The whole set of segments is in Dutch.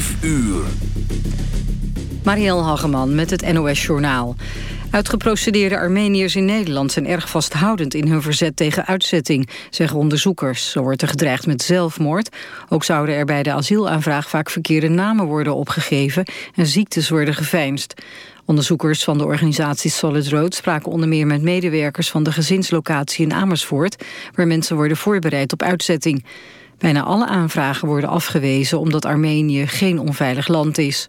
5 uur. Marielle Hageman met het NOS Journaal. Uitgeprocedeerde Armeniërs in Nederland zijn erg vasthoudend in hun verzet tegen uitzetting, zeggen onderzoekers. Zo wordt er gedreigd met zelfmoord. Ook zouden er bij de asielaanvraag vaak verkeerde namen worden opgegeven en ziektes worden geveinsd. Onderzoekers van de organisatie Solid Road spraken onder meer met medewerkers van de gezinslocatie in Amersfoort, waar mensen worden voorbereid op uitzetting. Bijna alle aanvragen worden afgewezen omdat Armenië geen onveilig land is.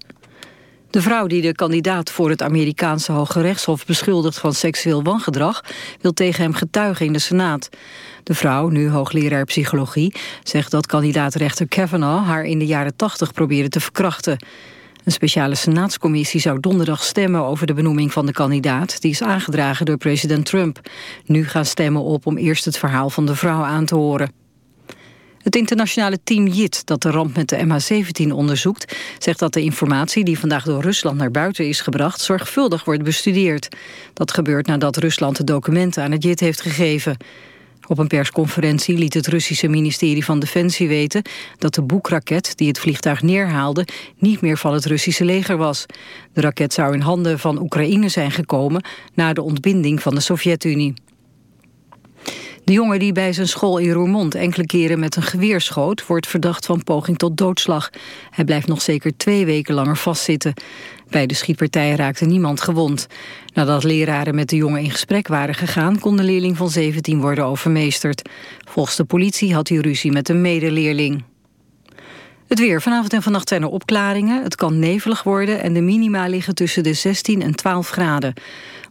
De vrouw die de kandidaat voor het Amerikaanse Hoge Rechtshof beschuldigt van seksueel wangedrag, wil tegen hem getuigen in de Senaat. De vrouw, nu hoogleraar psychologie, zegt dat kandidaatrechter Kavanaugh haar in de jaren 80 probeerde te verkrachten. Een speciale senaatscommissie zou donderdag stemmen over de benoeming van de kandidaat. Die is aangedragen door president Trump. Nu gaan stemmen op om eerst het verhaal van de vrouw aan te horen. Het internationale team JIT, dat de ramp met de MH17 onderzoekt... zegt dat de informatie die vandaag door Rusland naar buiten is gebracht... zorgvuldig wordt bestudeerd. Dat gebeurt nadat Rusland de documenten aan het JIT heeft gegeven. Op een persconferentie liet het Russische ministerie van Defensie weten... dat de boekraket die het vliegtuig neerhaalde... niet meer van het Russische leger was. De raket zou in handen van Oekraïne zijn gekomen... na de ontbinding van de Sovjet-Unie. De jongen die bij zijn school in Roermond enkele keren met een geweer schoot... wordt verdacht van poging tot doodslag. Hij blijft nog zeker twee weken langer vastzitten. Bij de schietpartij raakte niemand gewond. Nadat leraren met de jongen in gesprek waren gegaan... kon de leerling van 17 worden overmeesterd. Volgens de politie had hij ruzie met een medeleerling. Het weer. Vanavond en vannacht zijn er opklaringen. Het kan nevelig worden en de minima liggen tussen de 16 en 12 graden.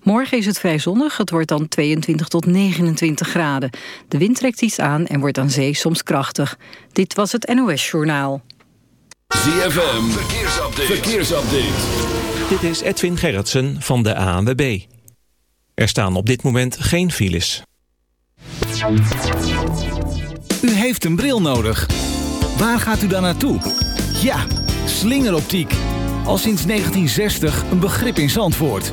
Morgen is het vrij zonnig. Het wordt dan 22 tot 29 graden. De wind trekt iets aan en wordt aan zee soms krachtig. Dit was het NOS Journaal. ZFM. Verkeersupdate. Verkeersupdate. Dit is Edwin Gerritsen van de ANWB. Er staan op dit moment geen files. U heeft een bril nodig. Waar gaat u dan naartoe? Ja, slingeroptiek. Al sinds 1960 een begrip in Zandvoort.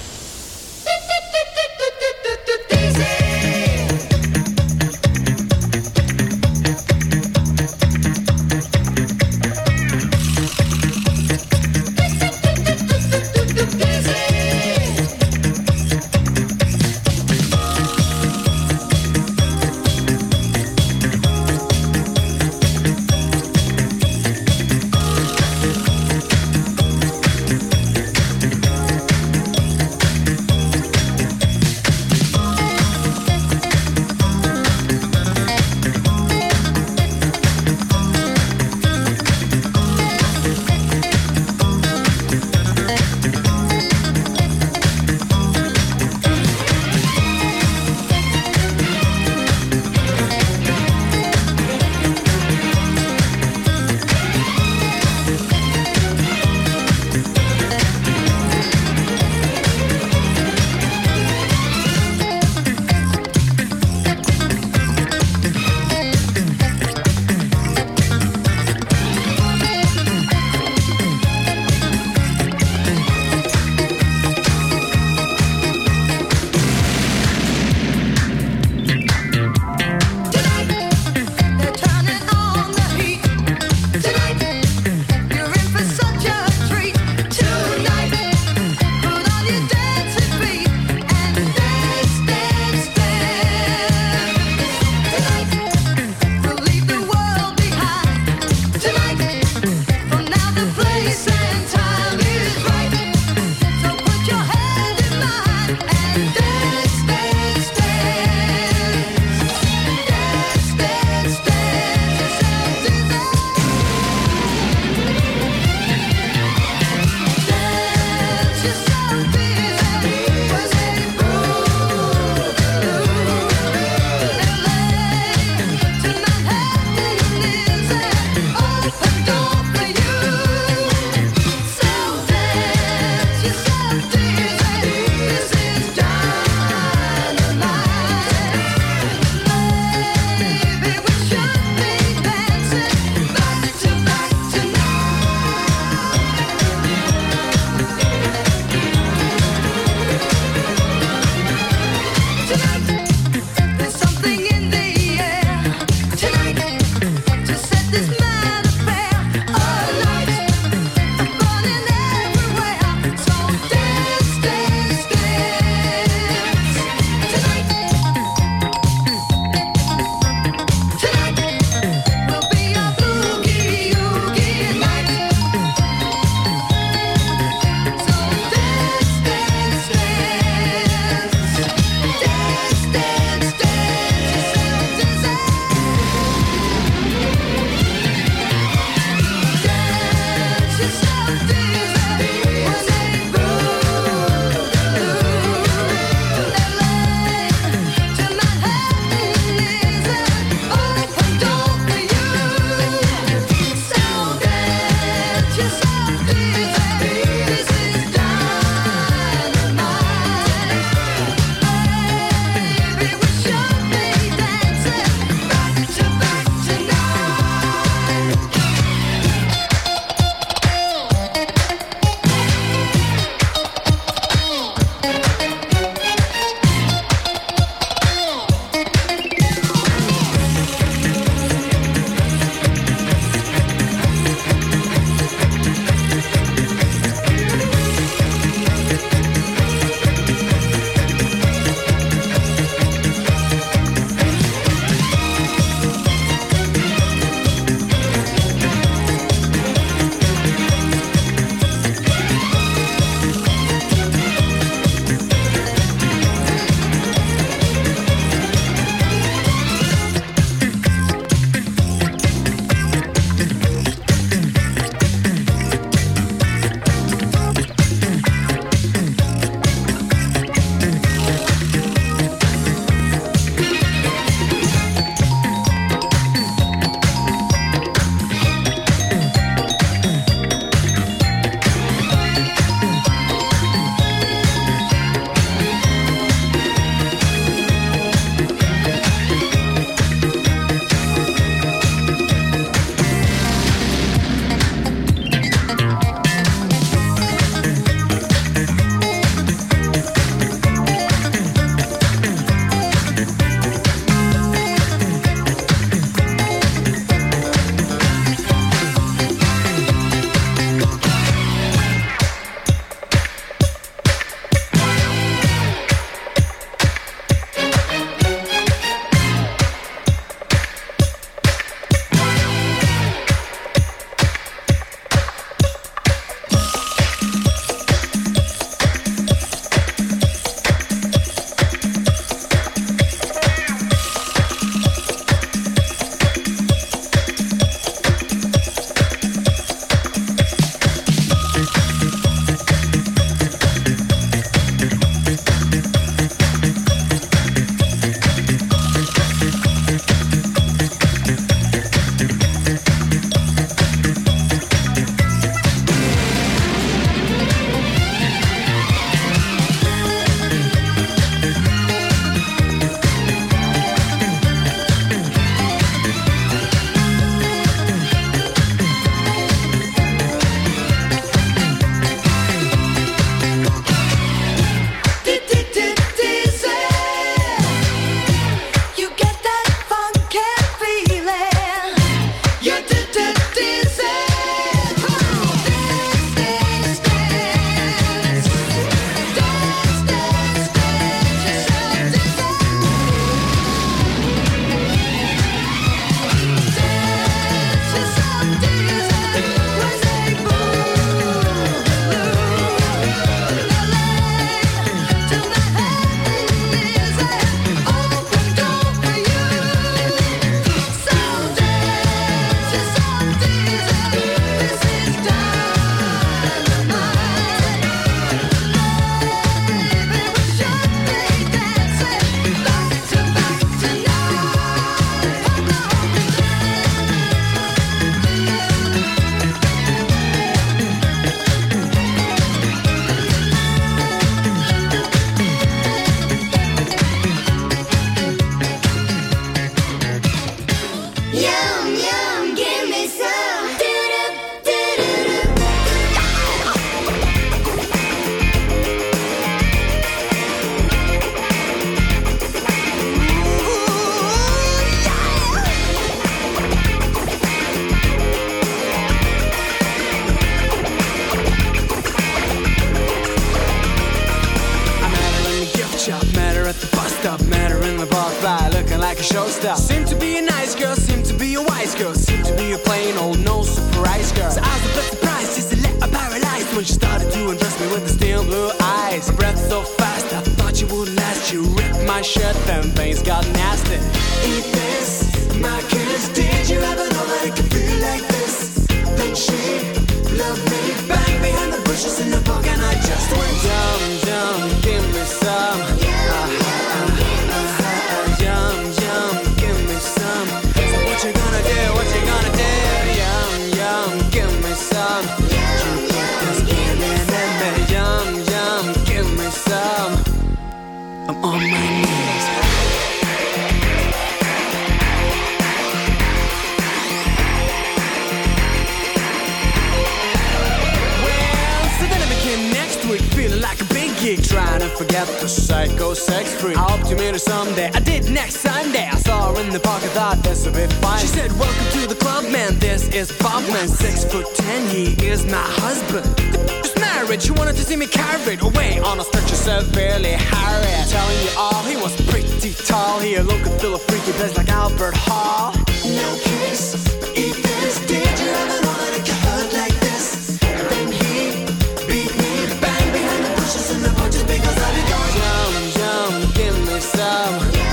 Yeah.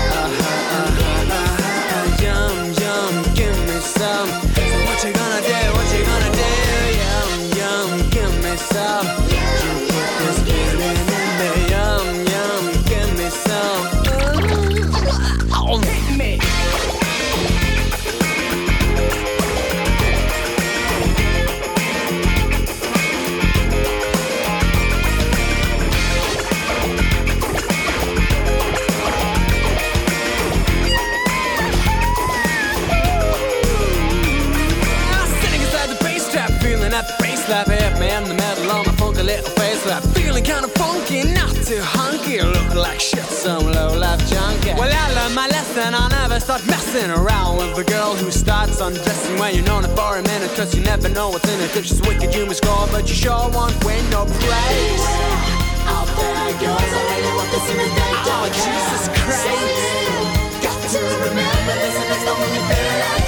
feeling kinda funky, not too hunky. Look like shit, some low life junkie. Well, I learned my lesson, I'll never start messing around with a girl who starts undressing when you're known her for a minute. Cause you never know what's in it. If she's wicked, you must go, but you sure won't win no praise. Beware, out there goes, I really want this see the day. Oh, Jesus Christ. So got to remember this, and it's the only thing I. like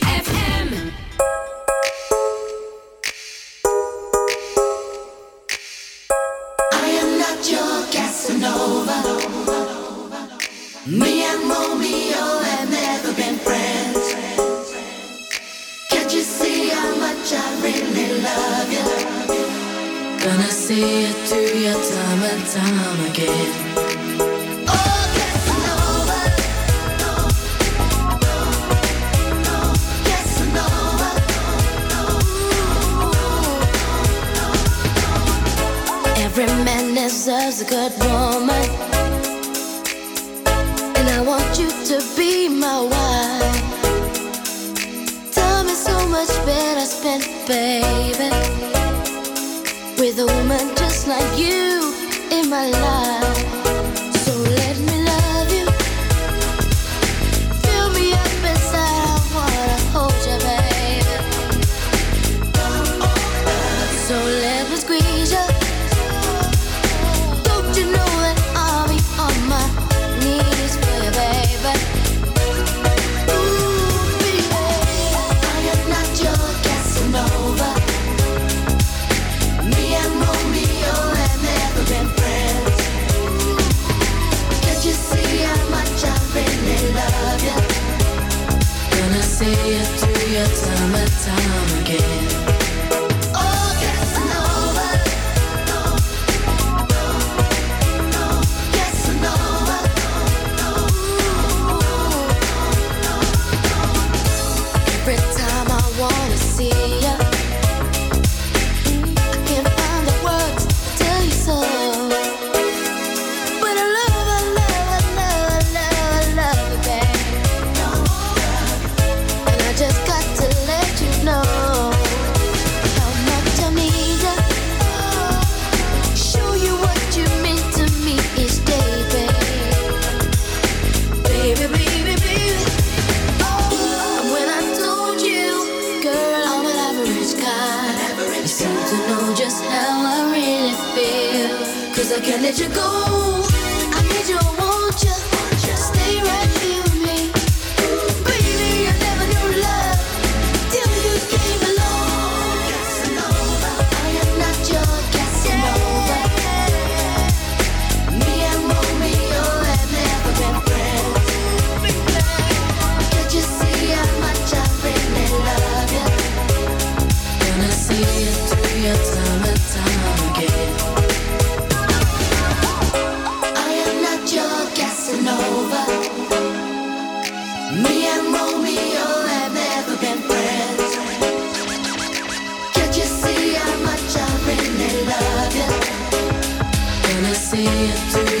need to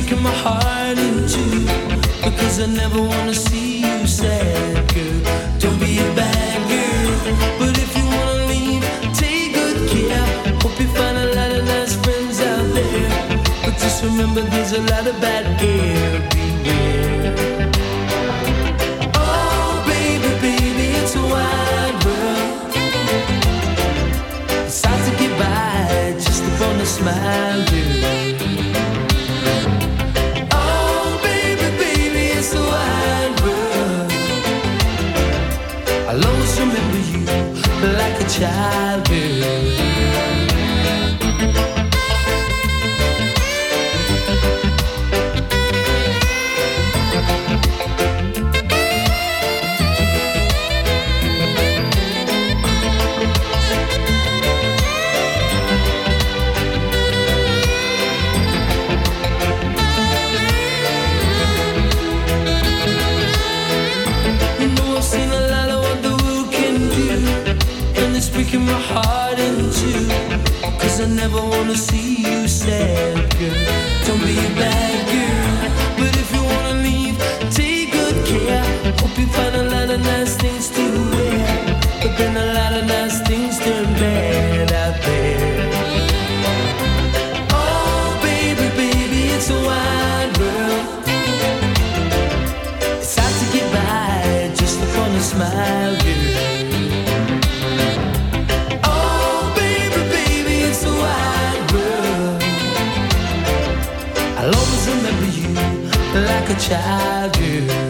breaking my heart in two because I never wanna see you sad, girl. Don't be a bad girl, but if you wanna leave, take good care. Hope you find a lot of nice friends out there, but just remember there's a lot of bad girls. Oh, baby, baby, it's a wide world. It's hard to smile, girl. childhood. I never wanna see you sad, girl. Don't be a bad girl. But if you wanna leave, take good care. Hope you find a lot of nice things. child you.